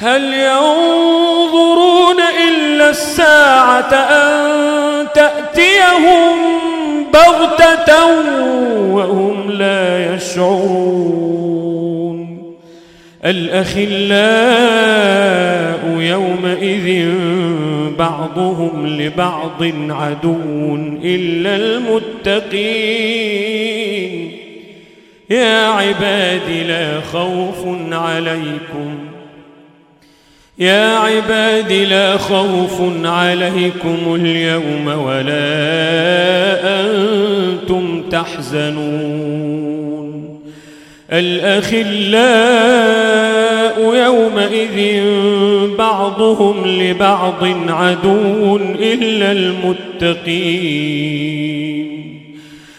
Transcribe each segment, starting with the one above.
هل ينظرون إلا الساعة أن تأتيهم بغتة وهم لا يشعرون؟ الأخلاء يومئذ بعضهم لبعض عدو إلا المتقين. يا عباد لا خوف عليكم يا عباد لا خوف عليكم اليوم ولا أنتم تحزنون. الأخلاء يومئذ بعضهم لبعض عدو إلا المتقين.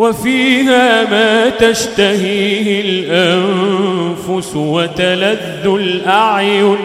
وفيها ما تشتهيه الأنفس وتلذ الأعين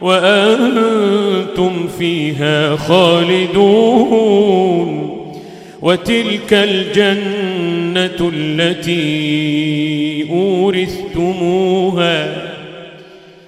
وأنتم فيها خالدون وتلك الجنة التي أورثتموها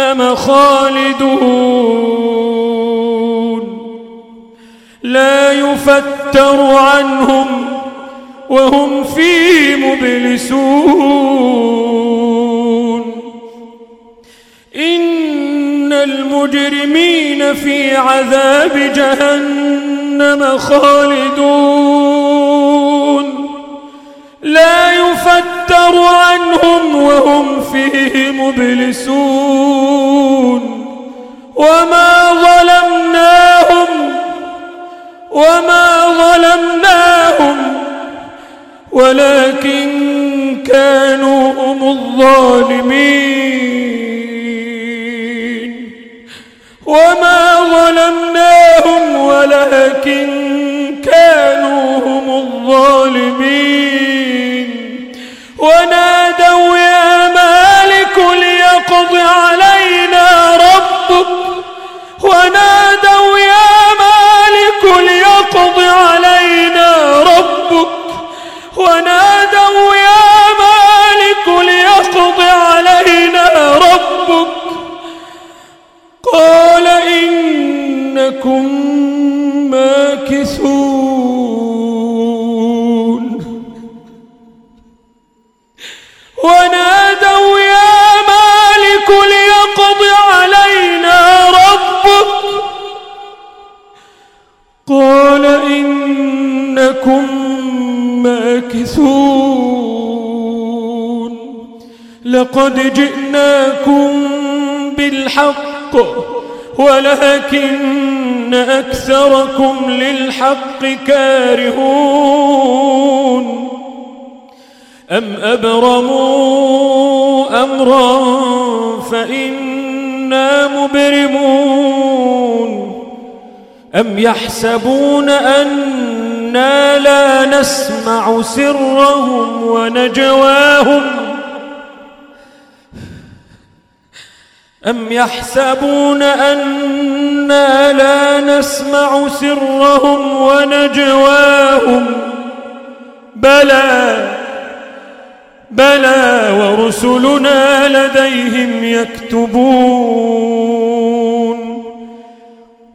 جهنم خالدون. لا يفتر عنهم وهم فيه مبلسون. إن المجرمين في عذاب جهنم خالدون. لا يفتر عنهم وهم فيه مبلسون. وما ظلمناهم وما ظلمناهم ولكن كانوا هم الظالمين. وما ظلمناهم ولكن كانوا هم الظالمين. ونادوا ونادوا يا مالك ليقض علينا ربك. قال إنكم ماكثون. ونادوا يا مالك ليقض علينا ربك. قال إنكم ماكثون. لقد جئناكم بالحق ولكن أكثركم للحق كارهون. أم أبرموا أمرا فإنا مبرمون. أم يحسبون أنا لا نسمع سرهم ونجواهم. أم يحسبون أنا لا نسمع سرهم ونجواهم؟ بلى بلى ورسلنا لديهم يكتبون.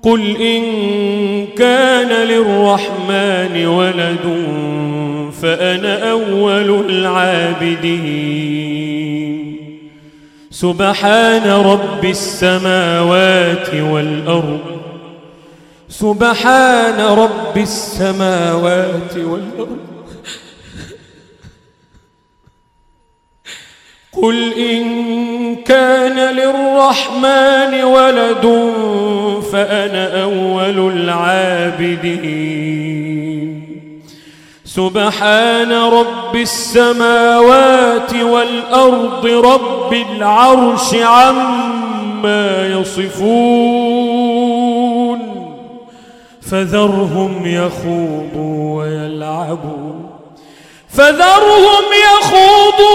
قل إن كان للرحمن ولد فأنا أول العابدين. سبحان رب السماوات والأرض سبحان رب السماوات والأرض. قل إن كان للرحمن ولد فأنا أول العابدين. سبحان رب السماوات والأرض رب العرش عما يصفون. فذرهم يخوضوا ويلعبوا. فذرهم يخوضوا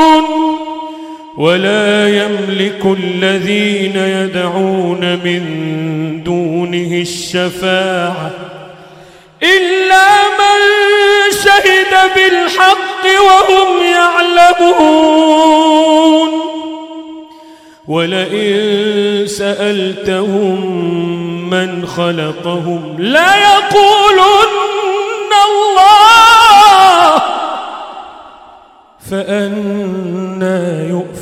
ولا يملك الذين يدعون من دونه الشفاعة إلا من شهد بالحق وهم يعلمون. ولئن سألتهم من خلقهم لا يقولن الله فأنا